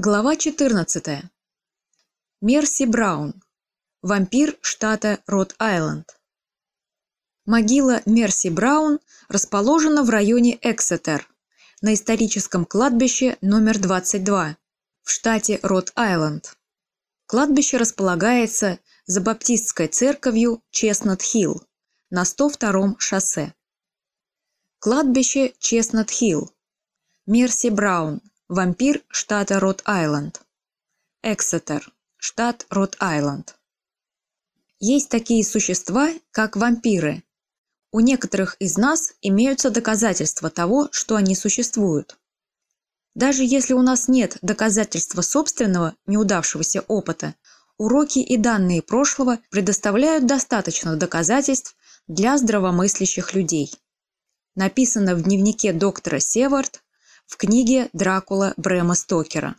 Глава 14. Мерси Браун. Вампир штата Род-Айленд. Могила Мерси Браун расположена в районе Эксетер, на историческом кладбище номер 22 в штате Род-Айленд. Кладбище располагается за баптистской церковью Честнат-Хилл на 102-м шоссе. Кладбище Честнат-Хилл. Мерси Браун, Вампир штата Род-Айленд. Эксетер, штат Род-Айленд. Есть такие существа, как вампиры. У некоторых из нас имеются доказательства того, что они существуют. Даже если у нас нет доказательства собственного неудавшегося опыта, уроки и данные прошлого предоставляют достаточно доказательств для здравомыслящих людей. Написано в дневнике доктора Севард в книге «Дракула» Брэма Стокера.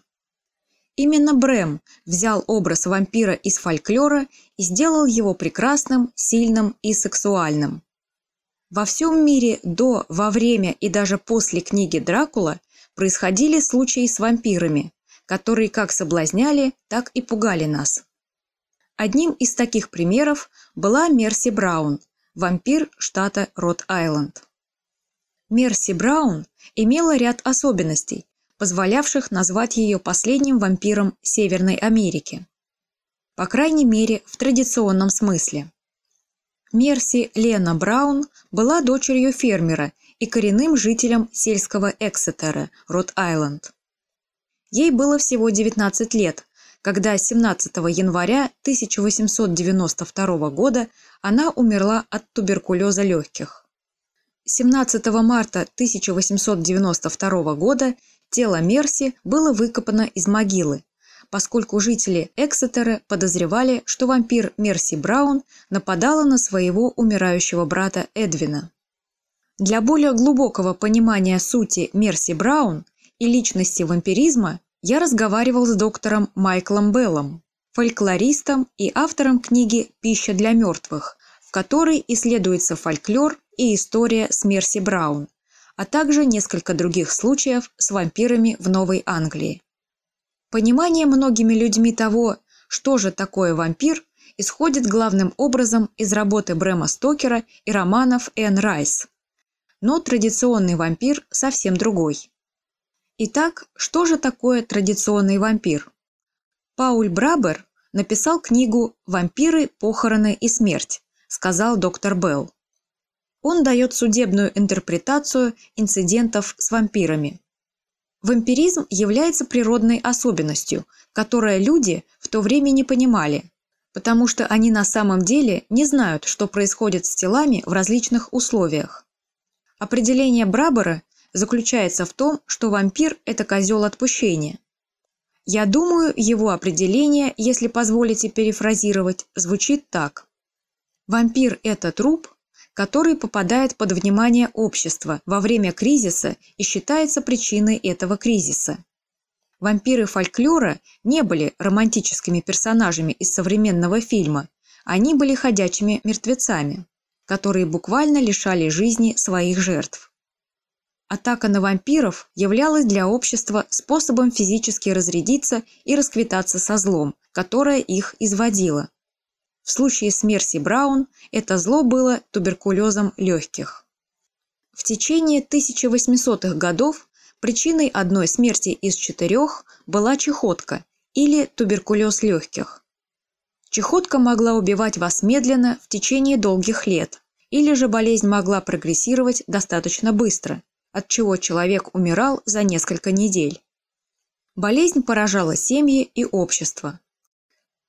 Именно Брэм взял образ вампира из фольклора и сделал его прекрасным, сильным и сексуальным. Во всем мире до, во время и даже после книги «Дракула» происходили случаи с вампирами, которые как соблазняли, так и пугали нас. Одним из таких примеров была Мерси Браун, вампир штата Род-Айленд. Мерси Браун имела ряд особенностей, позволявших назвать ее последним вампиром Северной Америки. По крайней мере, в традиционном смысле. Мерси Лена Браун была дочерью фермера и коренным жителем сельского Эксетера, Род-Айленд. Ей было всего 19 лет, когда 17 января 1892 года она умерла от туберкулеза легких. 17 марта 1892 года тело Мерси было выкопано из могилы, поскольку жители Эксетера подозревали, что вампир Мерси Браун нападала на своего умирающего брата Эдвина. Для более глубокого понимания сути Мерси Браун и личности вампиризма я разговаривал с доктором Майклом Беллом, фольклористом и автором книги «Пища для мертвых», в которой исследуется фольклор и история с Мерси Браун, а также несколько других случаев с вампирами в Новой Англии. Понимание многими людьми того, что же такое вампир, исходит главным образом из работы Брэма Стокера и романов Энн Райс. Но традиционный вампир совсем другой. Итак, что же такое традиционный вампир? Пауль Брабер написал книгу «Вампиры, похороны и смерть», сказал доктор Белл. Он дает судебную интерпретацию инцидентов с вампирами. Вампиризм является природной особенностью, которую люди в то время не понимали, потому что они на самом деле не знают, что происходит с телами в различных условиях. Определение Брабера заключается в том, что вампир – это козел отпущения. Я думаю, его определение, если позволите перефразировать, звучит так. Вампир – это труп, который попадает под внимание общества во время кризиса и считается причиной этого кризиса. Вампиры фольклора не были романтическими персонажами из современного фильма, они были ходячими мертвецами, которые буквально лишали жизни своих жертв. Атака на вампиров являлась для общества способом физически разрядиться и расквитаться со злом, которое их изводило. В случае с Мерси Браун это зло было туберкулезом легких. В течение 1800-х годов причиной одной смерти из четырех была чехотка или туберкулез легких. Чехотка могла убивать вас медленно в течение долгих лет, или же болезнь могла прогрессировать достаточно быстро, от чего человек умирал за несколько недель. Болезнь поражала семьи и общество.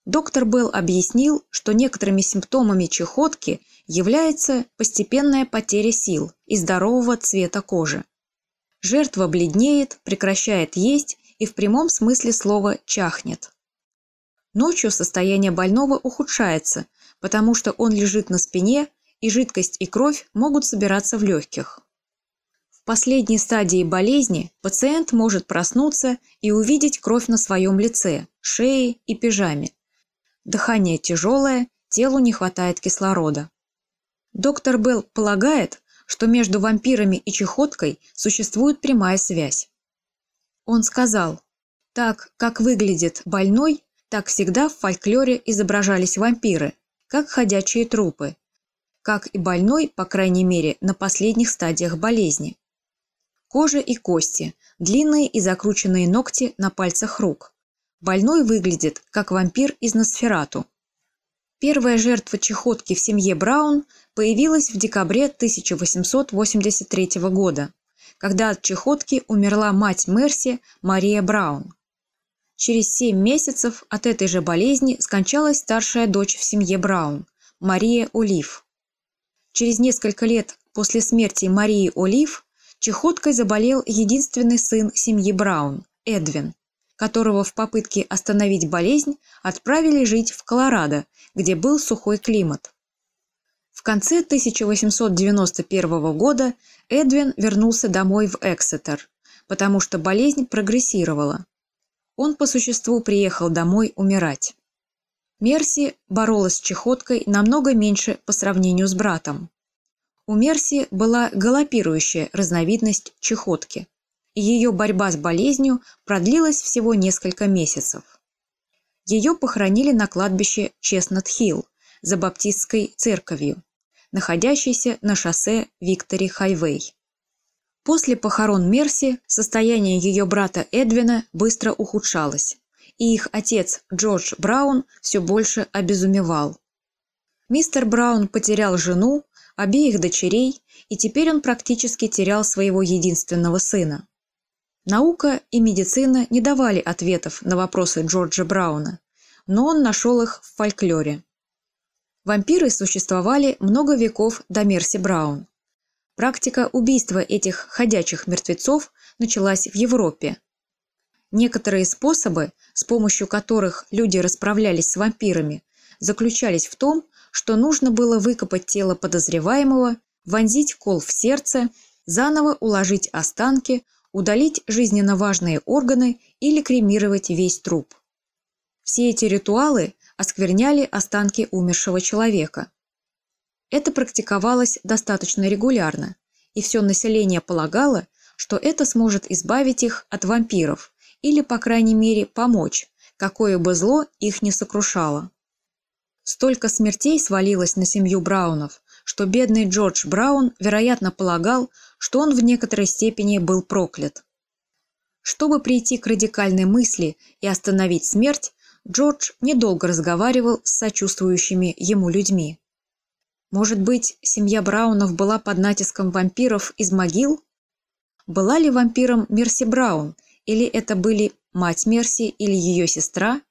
Доктор Белл объяснил, что некоторыми симптомами чехотки является постепенная потеря сил и здорового цвета кожи. Жертва бледнеет, прекращает есть и в прямом смысле слова чахнет. Ночью состояние больного ухудшается, потому что он лежит на спине, и жидкость и кровь могут собираться в легких. В последней стадии болезни пациент может проснуться и увидеть кровь на своем лице, шее и пижаме. Дыхание тяжелое, телу не хватает кислорода. Доктор Белл полагает, что между вампирами и чехоткой существует прямая связь. Он сказал, Так, как выглядит больной, так всегда в фольклоре изображались вампиры, как ходячие трупы, как и больной, по крайней мере, на последних стадиях болезни. Кожа и кости, длинные и закрученные ногти на пальцах рук. Больной выглядит, как вампир из Носферату. Первая жертва чехотки в семье Браун появилась в декабре 1883 года, когда от чехотки умерла мать Мерси Мария Браун. Через семь месяцев от этой же болезни скончалась старшая дочь в семье Браун, Мария Олив. Через несколько лет после смерти Марии Олив Чехоткой заболел единственный сын семьи Браун, Эдвин, которого в попытке остановить болезнь отправили жить в Колорадо, где был сухой климат. В конце 1891 года Эдвин вернулся домой в Эксетер, потому что болезнь прогрессировала. Он по существу приехал домой умирать. Мерси боролась с чехоткой намного меньше по сравнению с братом. У Мерси была галопирующая разновидность чехотки, ее борьба с болезнью продлилась всего несколько месяцев. Ее похоронили на кладбище Честнат-Хилл за баптистской церковью, находящейся на шоссе Виктори-Хайвей. После похорон Мерси состояние ее брата Эдвина быстро ухудшалось, и их отец Джордж Браун все больше обезумевал. Мистер Браун потерял жену, обеих дочерей, и теперь он практически терял своего единственного сына. Наука и медицина не давали ответов на вопросы Джорджа Брауна, но он нашел их в фольклоре. Вампиры существовали много веков до Мерси Браун. Практика убийства этих ходячих мертвецов началась в Европе. Некоторые способы, с помощью которых люди расправлялись с вампирами, заключались в том, что нужно было выкопать тело подозреваемого, вонзить кол в сердце, заново уложить останки, удалить жизненно важные органы или кремировать весь труп. Все эти ритуалы оскверняли останки умершего человека. Это практиковалось достаточно регулярно, и все население полагало, что это сможет избавить их от вампиров или, по крайней мере, помочь, какое бы зло их не сокрушало. Столько смертей свалилось на семью Браунов, что бедный Джордж Браун, вероятно, полагал, что он в некоторой степени был проклят. Чтобы прийти к радикальной мысли и остановить смерть, Джордж недолго разговаривал с сочувствующими ему людьми. Может быть, семья Браунов была под натиском вампиров из могил? Была ли вампиром Мерси Браун, или это были мать Мерси или ее сестра?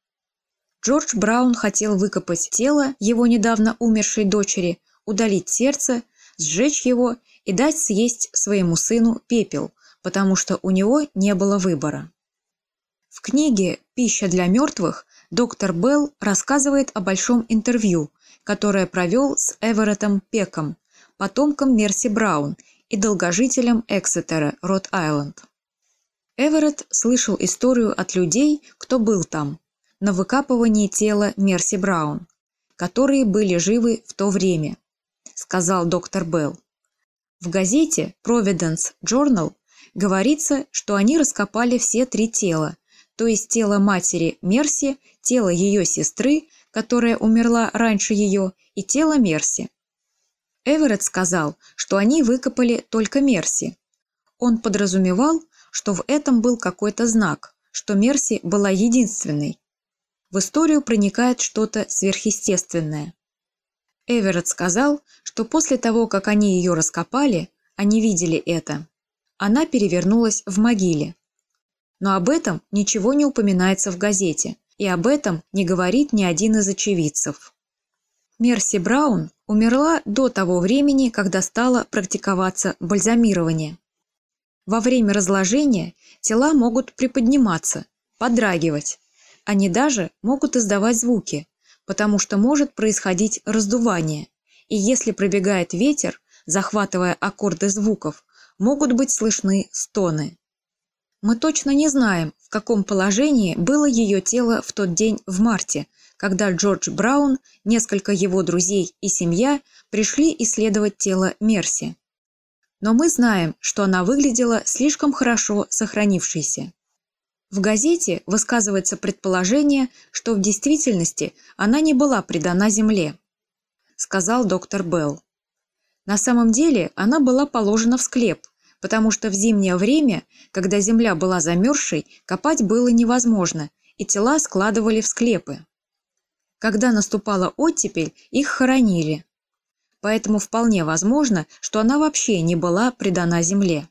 Джордж Браун хотел выкопать тело его недавно умершей дочери, удалить сердце, сжечь его и дать съесть своему сыну пепел, потому что у него не было выбора. В книге «Пища для мертвых» доктор Белл рассказывает о большом интервью, которое провел с Эвереттом Пеком, потомком Мерси Браун и долгожителем Эксетера, Рот-Айленд. Эверетт слышал историю от людей, кто был там, на выкапывании тела Мерси Браун, которые были живы в то время, сказал доктор Белл. В газете Providence Journal говорится, что они раскопали все три тела, то есть тело матери Мерси, тело ее сестры, которая умерла раньше ее, и тело Мерси. Эверетт сказал, что они выкопали только Мерси. Он подразумевал, что в этом был какой-то знак, что Мерси была единственной, в историю проникает что-то сверхъестественное. Эверетт сказал, что после того, как они ее раскопали, они видели это. Она перевернулась в могиле. Но об этом ничего не упоминается в газете, и об этом не говорит ни один из очевидцев. Мерси Браун умерла до того времени, когда стало практиковаться бальзамирование. Во время разложения тела могут приподниматься, подрагивать, они даже могут издавать звуки, потому что может происходить раздувание, и если пробегает ветер, захватывая аккорды звуков, могут быть слышны стоны. Мы точно не знаем, в каком положении было ее тело в тот день в марте, когда Джордж Браун, несколько его друзей и семья пришли исследовать тело Мерси. Но мы знаем, что она выглядела слишком хорошо сохранившейся. В газете высказывается предположение, что в действительности она не была предана земле, сказал доктор Белл. На самом деле она была положена в склеп, потому что в зимнее время, когда земля была замерзшей, копать было невозможно, и тела складывали в склепы. Когда наступала оттепель, их хоронили. Поэтому вполне возможно, что она вообще не была предана земле.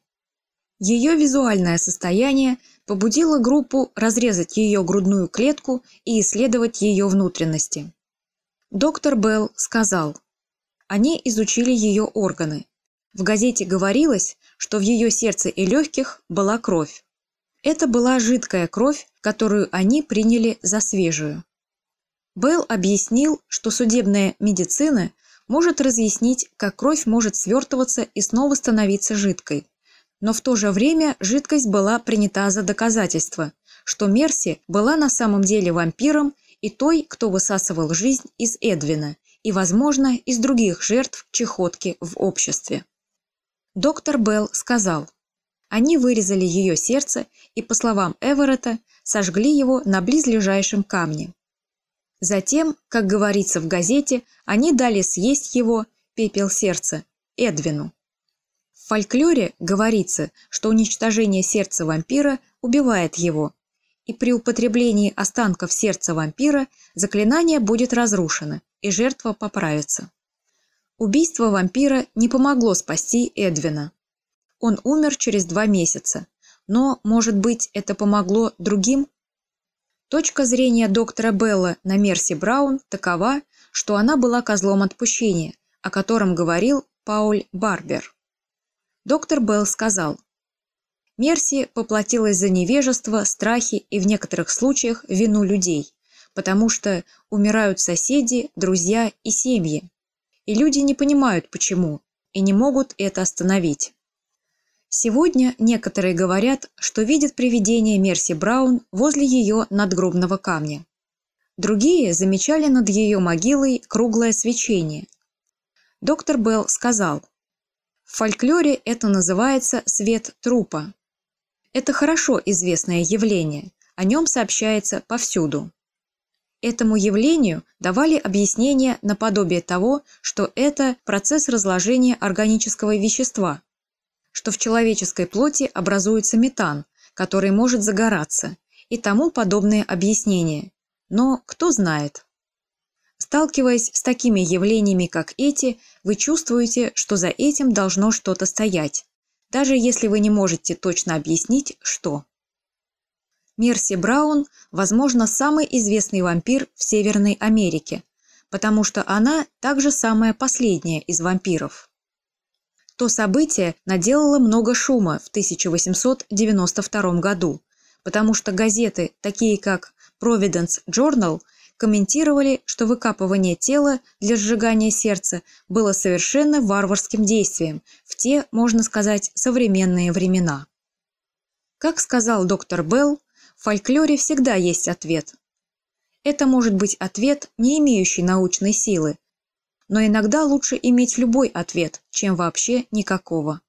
Ее визуальное состояние побудило группу разрезать ее грудную клетку и исследовать ее внутренности. Доктор Белл сказал, они изучили ее органы. В газете говорилось, что в ее сердце и легких была кровь. Это была жидкая кровь, которую они приняли за свежую. Белл объяснил, что судебная медицина может разъяснить, как кровь может свертываться и снова становиться жидкой. Но в то же время жидкость была принята за доказательство, что Мерси была на самом деле вампиром и той, кто высасывал жизнь из Эдвина и, возможно, из других жертв чехотки в обществе. Доктор Белл сказал, они вырезали ее сердце и, по словам Эверетта, сожгли его на близлежащем камне. Затем, как говорится в газете, они дали съесть его, пепел сердца, Эдвину. В фольклоре говорится, что уничтожение сердца вампира убивает его, и при употреблении останков сердца вампира заклинание будет разрушено, и жертва поправится. Убийство вампира не помогло спасти Эдвина. Он умер через два месяца, но, может быть, это помогло другим? Точка зрения доктора Белла на Мерси Браун такова, что она была козлом отпущения, о котором говорил Пауль Барбер. Доктор Белл сказал, Мерси поплатилась за невежество, страхи и в некоторых случаях вину людей, потому что умирают соседи, друзья и семьи. И люди не понимают, почему, и не могут это остановить. Сегодня некоторые говорят, что видят привидение Мерси Браун возле ее надгробного камня. Другие замечали над ее могилой круглое свечение. Доктор Белл сказал, в фольклоре это называется свет трупа. Это хорошо известное явление, о нем сообщается повсюду. Этому явлению давали объяснение наподобие того, что это процесс разложения органического вещества, что в человеческой плоти образуется метан, который может загораться, и тому подобные объяснения. Но кто знает? Сталкиваясь с такими явлениями, как эти, вы чувствуете, что за этим должно что-то стоять, даже если вы не можете точно объяснить, что. Мерси Браун, возможно, самый известный вампир в Северной Америке, потому что она также самая последняя из вампиров. То событие наделало много шума в 1892 году, потому что газеты, такие как Providence Journal, комментировали, что выкапывание тела для сжигания сердца было совершенно варварским действием в те, можно сказать, современные времена. Как сказал доктор Белл, в фольклоре всегда есть ответ. Это может быть ответ, не имеющий научной силы, но иногда лучше иметь любой ответ, чем вообще никакого.